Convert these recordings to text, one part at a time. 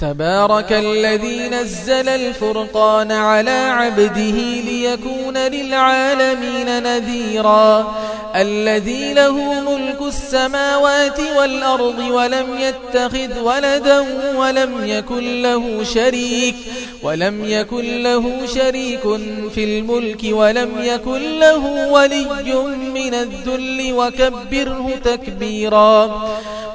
تبارك الذي نزل الفرقان على عبده ليكون للعالمين نذيرا. الذي له ملك السماوات والأرض ولم يتخذ ولدا ولم يكن له شريك ولم يكن له شريك في الملك ولم يكن له ولي من الذل وكبره تكبيرا.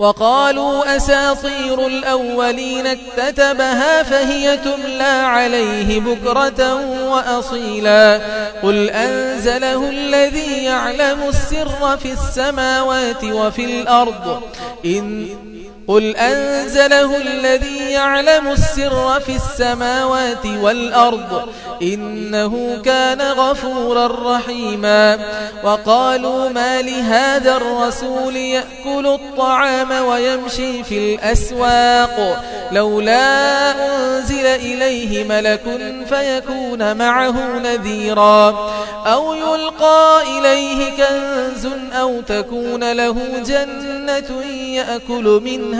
وقالوا أساطير الأولين اكتتبها فهي تملى عليه بكرة وأصيلا. قل أنزله الذي يعلم السر في السماوات وفي الأرض. إن قل أنزله الذي يعلم السر في السماوات والأرض إنه كان غفورا رحيما وقالوا ما لهذا الرسول يأكل الطعام ويمشي في الأسواق لولا أنزل إليه ملك فيكون معه نذيرا أو يلقى إليه كنز أو تكون له جنة يأكل منها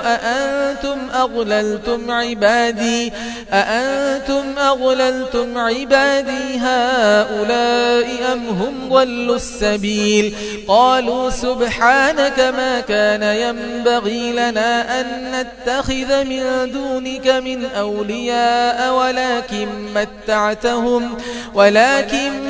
أأنتم أضللتم عبادي؟ أأنتم أضللتم عبادي هؤلاء أم هم ضلوا السبيل؟ قالوا سبحانك ما كان ينبغي لنا أن نتخذ من دونك من أولياء ولكن متعتهم ولكن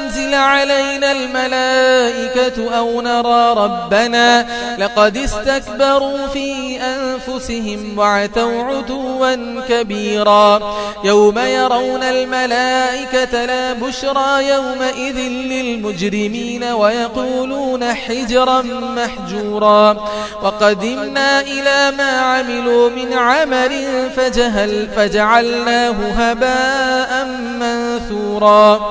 علينا الملائكة أو نرى ربنا لقد استكبروا في أنفسهم وعتوا عدوا كبيرا يوم يرون الملائكة لا بشرى يومئذ للمجرمين ويقولون حجرا محجورا وقدمنا إلى ما عملوا من عمل فجهل هل فجعلناه هباء منثورا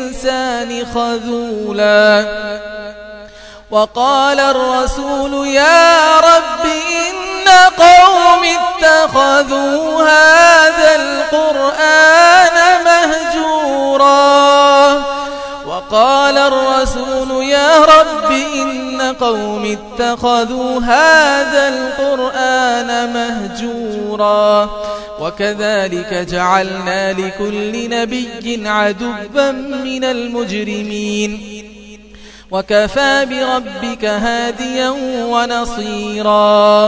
خذولا. وقال الرسول يا رب إن قوم اتخذوا هذا القرآن مهجورا. وقال الرسول يا رب قوم اتخذوا هذا القرآن مهجورا. وكذلك جعلنا لكل نبي عدبا من المجرمين. وكفى بربك هاديا ونصيرا.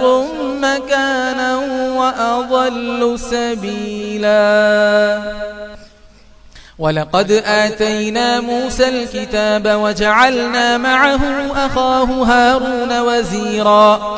مكانا وأضل سبيلا. ولقد آتينا موسى الكتاب وجعلنا معه أخاه هارون وزيرا.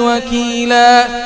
وكيلا.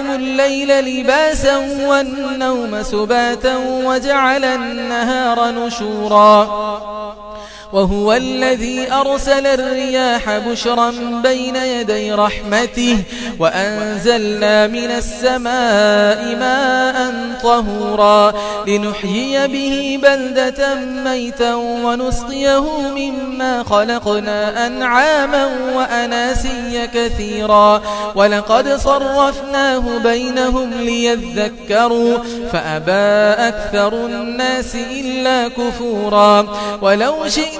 الليل لباسا والنوم سباتا وجعل النهار نشورا وهو الذي أرسل الرياح بشرا بين يدي رحمته وأنزلنا من السماء ماء طهورا لنحيي به بلدة ميتا ونسقيه مما خلقنا أنعاما وأناسيا كثيرا ولقد صرفناه بينهم ليذكروا فأبى أكثر الناس إلا كفورا ولو شئنا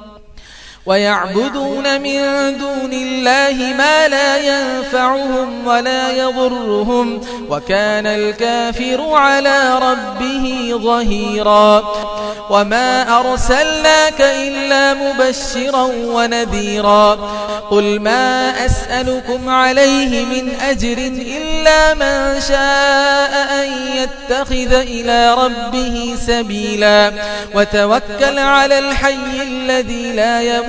ويعبدون من دون الله ما لا ينفعهم ولا يضرهم وكان الكافر على ربه ظهيرا وما أرسلناك إلا مبشرا ونذيرا قل ما أسألكم عليه من أجر إلا من شاء أن يتخذ إلى ربه سبيلا وتوكل على الحي الذي لا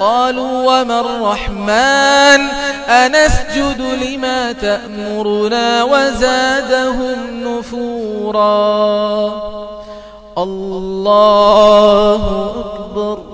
قالوا وما الرحمن؟ أنسجد لما تأمرنا وزادهم نفورا. الله أكبر.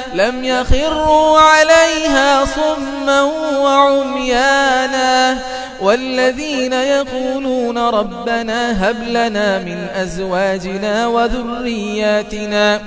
لم يخروا عليها صما وعميانا والذين يقولون ربنا هب لنا من أزواجنا وذرياتنا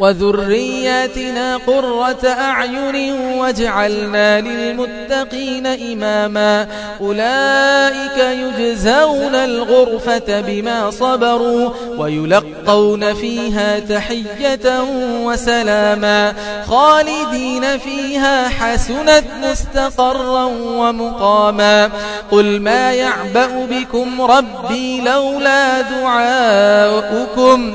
وذرياتنا قرة أعين واجعلنا للمتقين إماما أولئك يجزون الغرفة بما صبروا ويلقون فيها تحية وسلاما خالدين فيها حسنت مستقرا ومقاما قل ما يعبأ بكم ربي لولا دعاؤكم